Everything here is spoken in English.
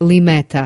Limeta.